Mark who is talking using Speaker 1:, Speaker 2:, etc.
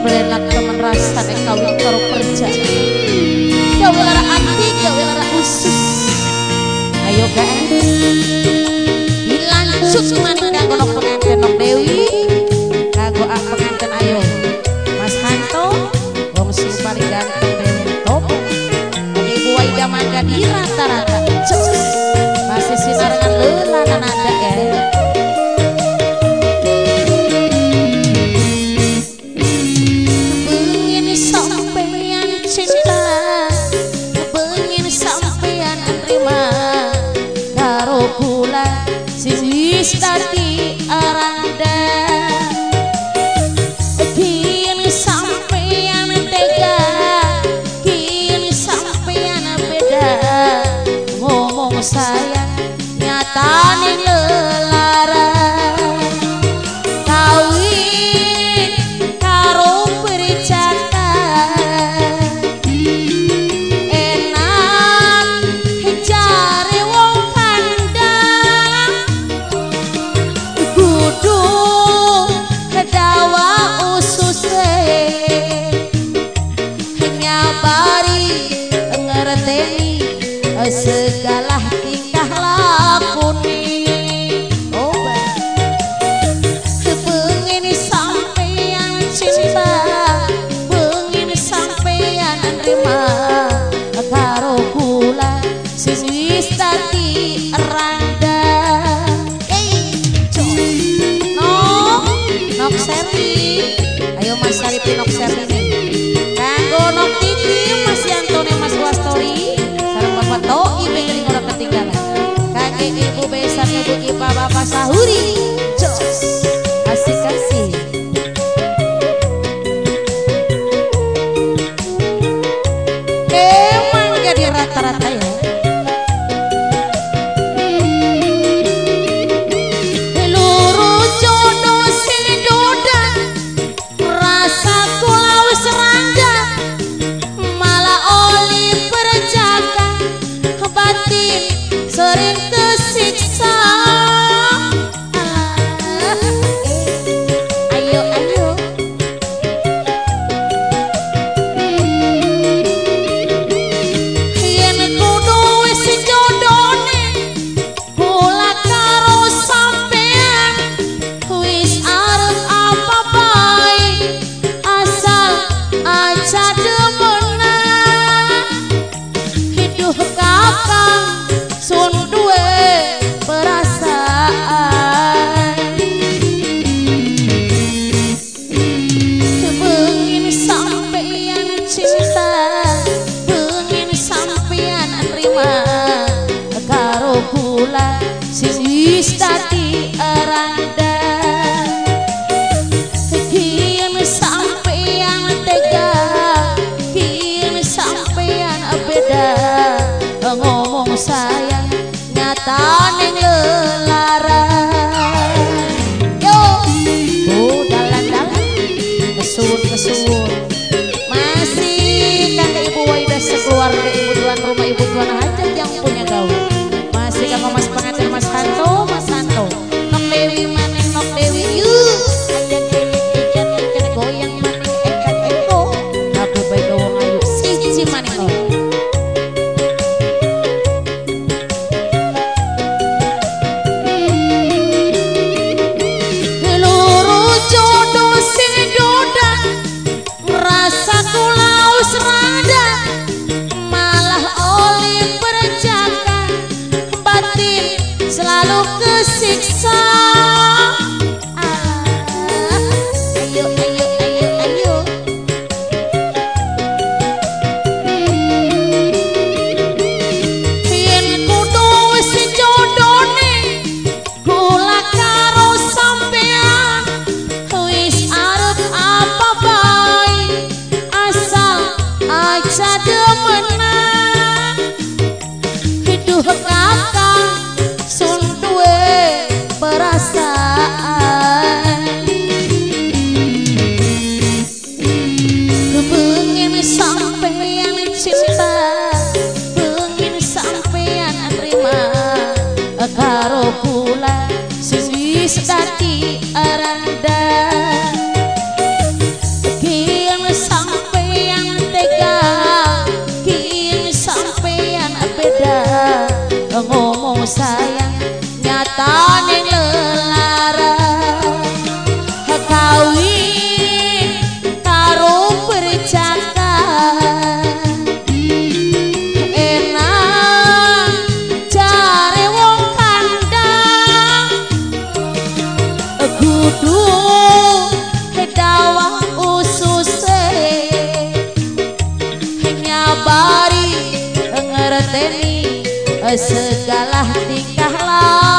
Speaker 1: Berenak teman rasa nek kawin karo kerja. Ya gawe lara ati, gawe ya lara usus. Ayo gaen Dilanjut mandang kono pengantin Om Dewi? Kanggo ak ah, pengantin ayo. Mas Hanto Wong sing paling ganteng Top, Ibu Aida Mangga di rata-rata. sayang nyatane lelaran kawin karo percatan enak jare wong kandang. Kudu kedawa ususe. Nyabari ngerteni eh, asih शिक्षा sing wis dadi aranda kian sampeyan tega. Kian sampeyan beda. Ngomong sayang nyatane segala tingkah lah